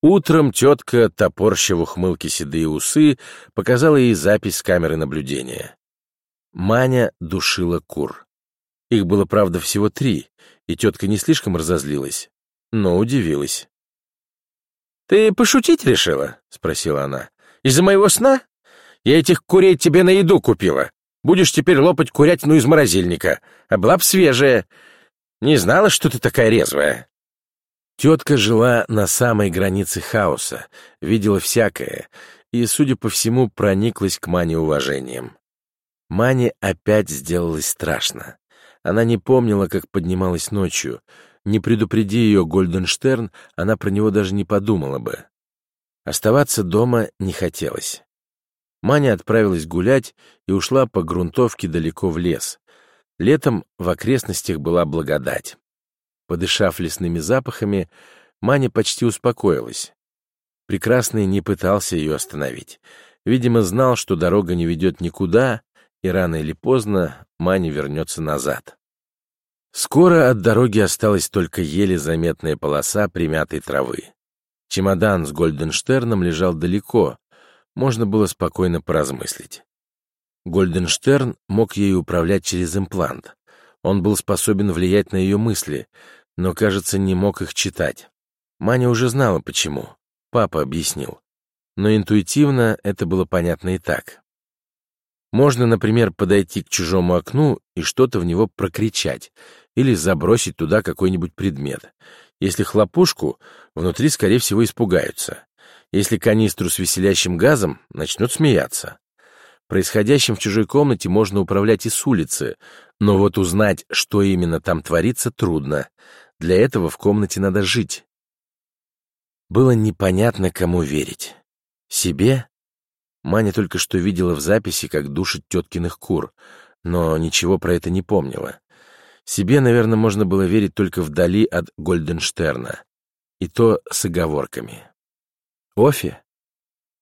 Утром тетка, топорща в седые усы, показала ей запись камеры наблюдения. Маня душила кур. Их было, правда, всего три, и тетка не слишком разозлилась, но удивилась. «Ты пошутить решила?» — спросила она. «Из-за моего сна? Я этих курей тебе на еду купила. Будешь теперь лопать курятину из морозильника, а была б свежая. Не знала, что ты такая резвая». Тетка жила на самой границе хаоса, видела всякое и, судя по всему, прониклась к Мане уважением. Мане опять сделалось страшно. Она не помнила, как поднималась ночью. Не предупреди ее Гольденштерн, она про него даже не подумала бы. Оставаться дома не хотелось. Маня отправилась гулять и ушла по грунтовке далеко в лес. Летом в окрестностях была благодать. Подышав лесными запахами, Маня почти успокоилась. Прекрасный не пытался ее остановить. Видимо, знал, что дорога не ведет никуда, и рано или поздно Маня вернется назад. Скоро от дороги осталась только еле заметная полоса примятой травы. Чемодан с Гольденштерном лежал далеко, можно было спокойно поразмыслить. Гольденштерн мог ею управлять через имплант. Он был способен влиять на ее мысли, но, кажется, не мог их читать. Маня уже знала, почему. Папа объяснил. Но интуитивно это было понятно и так. Можно, например, подойти к чужому окну и что-то в него прокричать или забросить туда какой-нибудь предмет. Если хлопушку, внутри, скорее всего, испугаются. Если канистру с веселящим газом, начнут смеяться. Происходящим в чужой комнате можно управлять и с улицы, но вот узнать, что именно там творится, трудно. Для этого в комнате надо жить. Было непонятно, кому верить. Себе? Маня только что видела в записи, как душит теткиных кур, но ничего про это не помнила. Себе, наверное, можно было верить только вдали от Гольденштерна. И то с оговорками. Офи?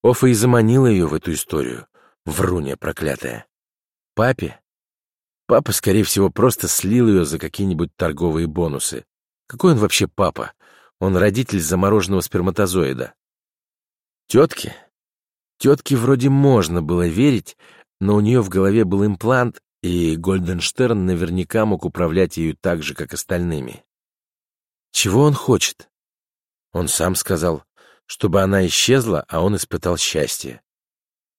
Офа и заманила ее в эту историю. Вруня проклятая. Папе? Папа, скорее всего, просто слил ее за какие-нибудь торговые бонусы. Какой он вообще папа? Он родитель замороженного сперматозоида. Тетки? Тетке вроде можно было верить, но у нее в голове был имплант, и Гольденштерн наверняка мог управлять ею так же, как остальными. Чего он хочет? Он сам сказал, чтобы она исчезла, а он испытал счастье.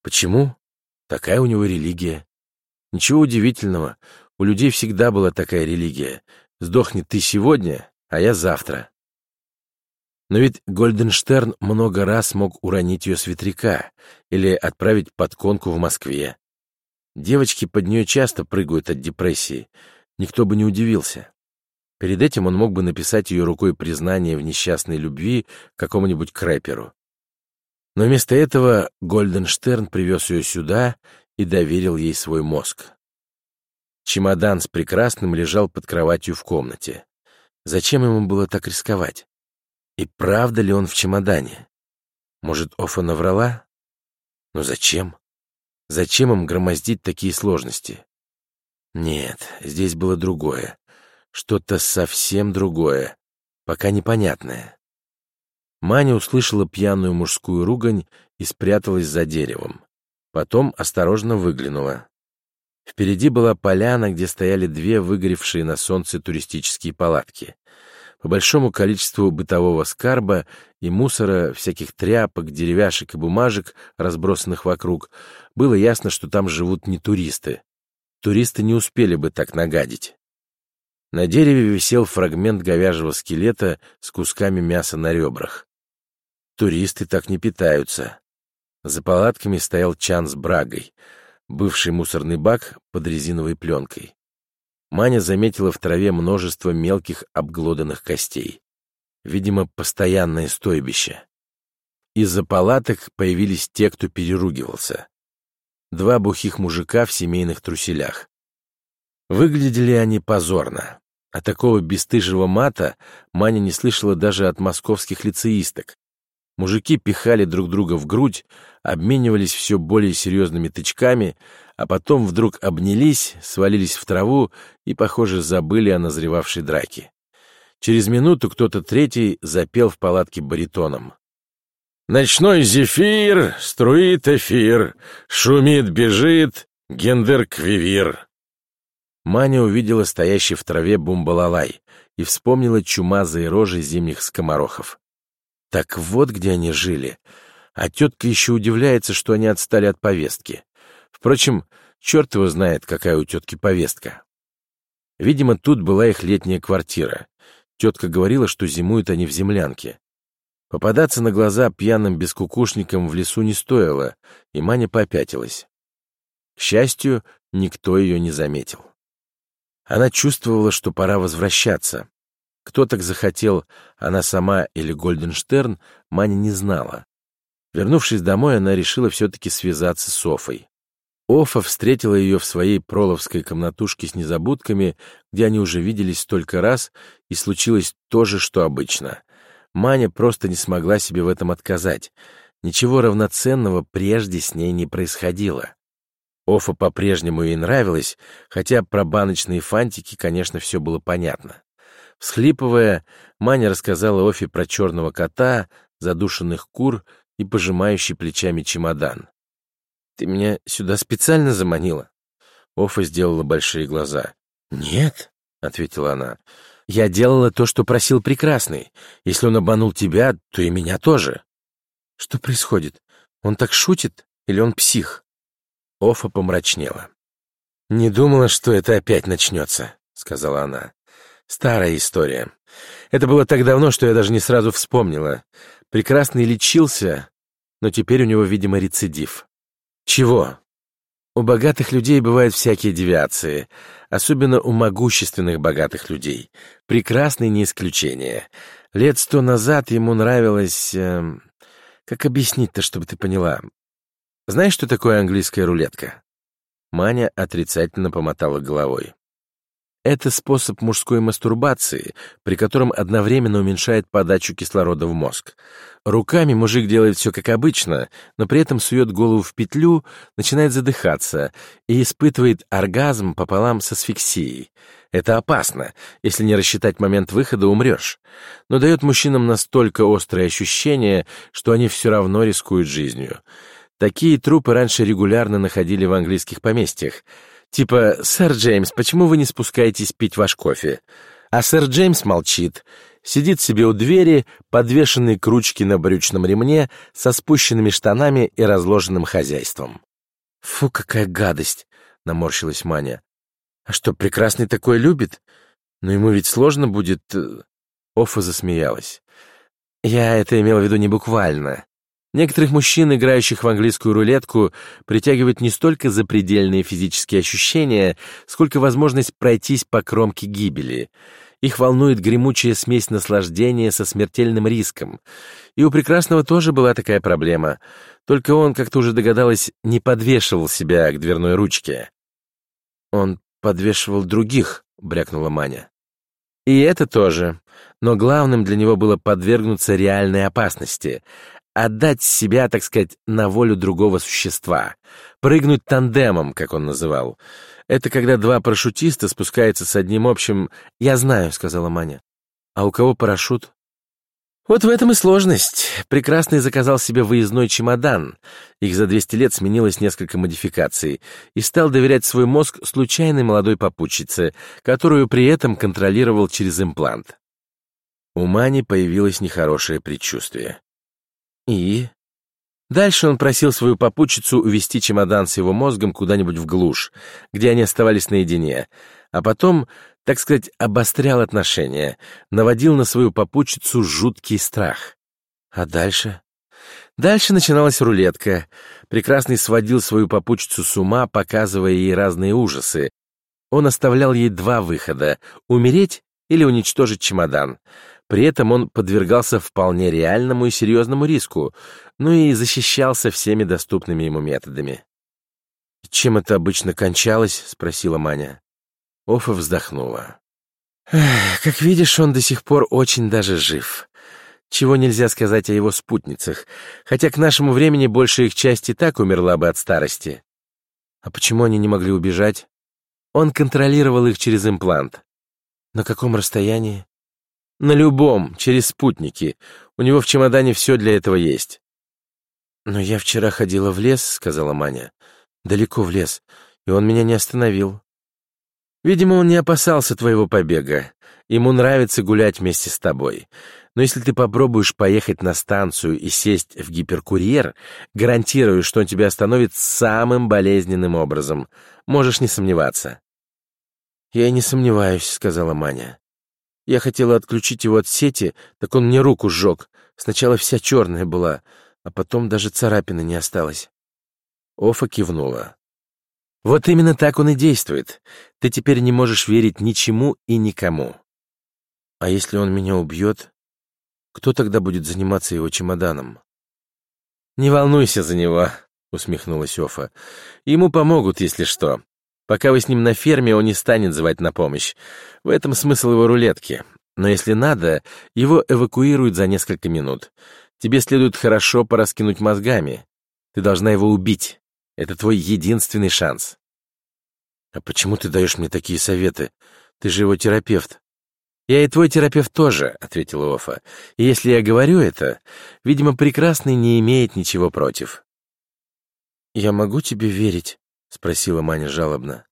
Почему? Такая у него религия. Ничего удивительного, у людей всегда была такая религия. Сдохни ты сегодня, а я завтра. Но ведь Гольденштерн много раз мог уронить ее с ветряка или отправить под конку в Москве. Девочки под нее часто прыгают от депрессии, никто бы не удивился. Перед этим он мог бы написать ее рукой признание в несчастной любви какому-нибудь крэперу. Но вместо этого Гольденштерн привез ее сюда и доверил ей свой мозг. Чемодан с прекрасным лежал под кроватью в комнате. Зачем ему было так рисковать? И правда ли он в чемодане? Может, Офа наврала? Но зачем? Зачем им громоздить такие сложности? Нет, здесь было другое. Что-то совсем другое, пока непонятное. Маня услышала пьяную мужскую ругань и спряталась за деревом. Потом осторожно выглянула. Впереди была поляна, где стояли две выгоревшие на солнце туристические палатки — по большому количеству бытового скарба и мусора, всяких тряпок, деревяшек и бумажек, разбросанных вокруг, было ясно, что там живут не туристы. Туристы не успели бы так нагадить. На дереве висел фрагмент говяжьего скелета с кусками мяса на ребрах. Туристы так не питаются. За палатками стоял чан с брагой, бывший мусорный бак под резиновой пленкой. Маня заметила в траве множество мелких обглоданных костей. Видимо, постоянное стойбище. Из-за палаток появились те, кто переругивался. Два бухих мужика в семейных труселях. Выглядели они позорно. А такого бесстыжего мата Маня не слышала даже от московских лицеисток. Мужики пихали друг друга в грудь, обменивались все более серьезными тычками, а потом вдруг обнялись, свалились в траву и, похоже, забыли о назревавшей драке. Через минуту кто-то третий запел в палатке баритоном. Ночной зефир, струит эфир, шумит, бежит, гендер-квивир. Маня увидела стоящий в траве бумбалалай и вспомнила чумазые рожи зимних скоморохов. Так вот где они жили. А тетка еще удивляется, что они отстали от повестки. Впрочем, черт его знает, какая у тетки повестка. Видимо, тут была их летняя квартира. Тетка говорила, что зимуют они в землянке. Попадаться на глаза пьяным бескукушникам в лесу не стоило, и Маня попятилась. К счастью, никто ее не заметил. Она чувствовала, что пора возвращаться. Кто так захотел, она сама или Гольденштерн, Маня не знала. Вернувшись домой, она решила все-таки связаться с Офой. Офа встретила ее в своей проловской комнатушке с незабудками, где они уже виделись столько раз, и случилось то же, что обычно. Маня просто не смогла себе в этом отказать. Ничего равноценного прежде с ней не происходило. Офа по-прежнему ей нравилась, хотя про баночные фантики, конечно, все было понятно. Всхлипывая, Маня рассказала Офе про черного кота, задушенных кур и пожимающий плечами чемодан. «Ты меня сюда специально заманила?» Офа сделала большие глаза. «Нет», — ответила она, — «я делала то, что просил Прекрасный. Если он обманул тебя, то и меня тоже». «Что происходит? Он так шутит? Или он псих?» Офа помрачнела. «Не думала, что это опять начнется», — сказала она. «Старая история. Это было так давно, что я даже не сразу вспомнила. Прекрасный лечился, но теперь у него, видимо, рецидив. Чего? У богатых людей бывают всякие девиации, особенно у могущественных богатых людей. Прекрасный не исключение. Лет сто назад ему нравилось... Э, как объяснить-то, чтобы ты поняла? Знаешь, что такое английская рулетка? Маня отрицательно помотала головой. Это способ мужской мастурбации, при котором одновременно уменьшает подачу кислорода в мозг. Руками мужик делает все как обычно, но при этом сует голову в петлю, начинает задыхаться и испытывает оргазм пополам с асфиксией. Это опасно. Если не рассчитать момент выхода, умрешь. Но дает мужчинам настолько острые ощущения, что они все равно рискуют жизнью. Такие трупы раньше регулярно находили в английских поместьях. Типа, «Сэр Джеймс, почему вы не спускаетесь пить ваш кофе?» А сэр Джеймс молчит, сидит себе у двери, подвешенный к ручке на брючном ремне, со спущенными штанами и разложенным хозяйством. «Фу, какая гадость!» — наморщилась Маня. «А что, прекрасный такой любит? Но ему ведь сложно будет...» э, Офа засмеялась. «Я это имел в виду не буквально. Некоторых мужчин, играющих в английскую рулетку, притягивает не столько запредельные физические ощущения, сколько возможность пройтись по кромке гибели. Их волнует гремучая смесь наслаждения со смертельным риском. И у Прекрасного тоже была такая проблема. Только он, как ты уже догадалась, не подвешивал себя к дверной ручке. «Он подвешивал других», — брякнула Маня. И это тоже. Но главным для него было подвергнуться реальной опасности, отдать себя, так сказать, на волю другого существа, прыгнуть тандемом, как он называл. Это когда два парашютиста спускаются с одним общим... «Я знаю», — сказала Маня. «А у кого парашют?» Вот в этом и сложность. Прекрасный заказал себе выездной чемодан. Их за 200 лет сменилось несколько модификаций. И стал доверять свой мозг случайной молодой попутчице, которую при этом контролировал через имплант. У Мани появилось нехорошее предчувствие. И? Дальше он просил свою попутчицу увести чемодан с его мозгом куда-нибудь в глушь, где они оставались наедине, а потом, так сказать, обострял отношения, наводил на свою попутчицу жуткий страх. А дальше? Дальше начиналась рулетка. Прекрасный сводил свою попутчицу с ума, показывая ей разные ужасы. Он оставлял ей два выхода — умереть или уничтожить чемодан. При этом он подвергался вполне реальному и серьезному риску, ну и защищался всеми доступными ему методами. «Чем это обычно кончалось?» — спросила Маня. Офа вздохнула. «Как видишь, он до сих пор очень даже жив. Чего нельзя сказать о его спутницах, хотя к нашему времени большая их часть и так умерла бы от старости. А почему они не могли убежать? Он контролировал их через имплант. На каком расстоянии? На любом, через спутники. У него в чемодане все для этого есть. «Но я вчера ходила в лес», — сказала Маня. «Далеко в лес, и он меня не остановил. Видимо, он не опасался твоего побега. Ему нравится гулять вместе с тобой. Но если ты попробуешь поехать на станцию и сесть в гиперкурьер, гарантирую, что он тебя остановит самым болезненным образом. Можешь не сомневаться». «Я не сомневаюсь», — сказала Маня. «Я хотела отключить его от сети, так он мне руку сжег. Сначала вся черная была, а потом даже царапины не осталось». Офа кивнула. «Вот именно так он и действует. Ты теперь не можешь верить ничему и никому. А если он меня убьет, кто тогда будет заниматься его чемоданом?» «Не волнуйся за него», — усмехнулась Офа. «Ему помогут, если что. Пока вы с ним на ферме, он не станет звать на помощь. В этом смысл его рулетки. Но если надо, его эвакуируют за несколько минут. Тебе следует хорошо пораскинуть мозгами. Ты должна его убить. Это твой единственный шанс. А почему ты даешь мне такие советы? Ты же его терапевт. Я и твой терапевт тоже, ответила Офа. И если я говорю это, видимо, прекрасный не имеет ничего против. Я могу тебе верить? — спросила Маня жалобно.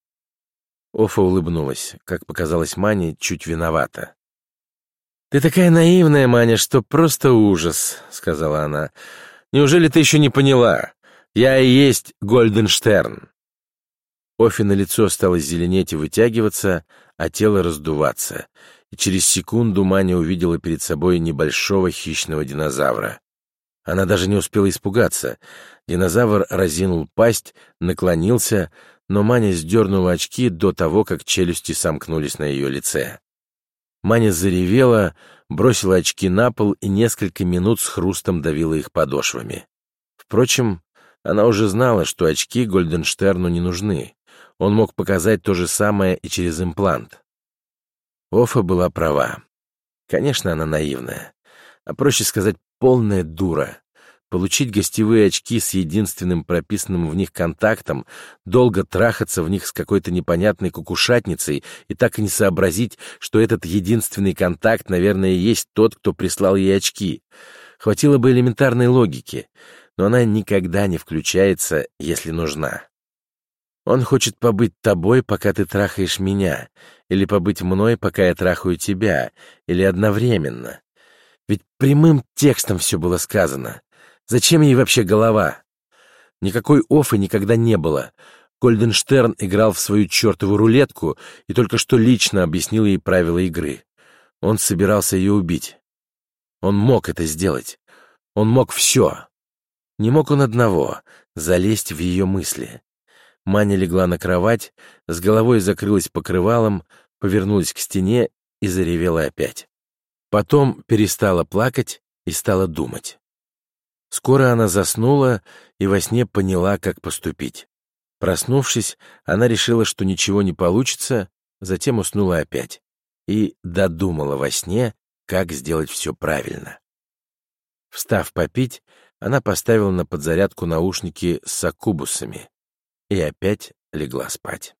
Офа улыбнулась, как показалось Мане, чуть виновата. «Ты такая наивная, Маня, что просто ужас», — сказала она. «Неужели ты еще не поняла? Я и есть Гольденштерн». Офи на лицо стало зеленеть и вытягиваться, а тело раздуваться, и через секунду Маня увидела перед собой небольшого хищного динозавра. Она даже не успела испугаться. Динозавр разинул пасть, наклонился, но Маня сдернула очки до того, как челюсти сомкнулись на ее лице. Маня заревела, бросила очки на пол и несколько минут с хрустом давила их подошвами. Впрочем, она уже знала, что очки Гольденштерну не нужны. Он мог показать то же самое и через имплант. Офа была права. Конечно, она наивная. А проще сказать, полная дура. Получить гостевые очки с единственным прописанным в них контактом, долго трахаться в них с какой-то непонятной кукушатницей и так и не сообразить, что этот единственный контакт, наверное, есть тот, кто прислал ей очки. Хватило бы элементарной логики, но она никогда не включается, если нужна. Он хочет побыть тобой, пока ты трахаешь меня, или побыть мной, пока я трахаю тебя, или одновременно. Ведь прямым текстом все было сказано. Зачем ей вообще голова? Никакой оффы никогда не было. Гольденштерн играл в свою чертову рулетку и только что лично объяснил ей правила игры. Он собирался ее убить. Он мог это сделать. Он мог все. Не мог он одного — залезть в ее мысли. Маня легла на кровать, с головой закрылась покрывалом, повернулась к стене и заревела опять. Потом перестала плакать и стала думать. Скоро она заснула и во сне поняла, как поступить. Проснувшись, она решила, что ничего не получится, затем уснула опять и додумала во сне, как сделать все правильно. Встав попить, она поставила на подзарядку наушники с акубусами и опять легла спать.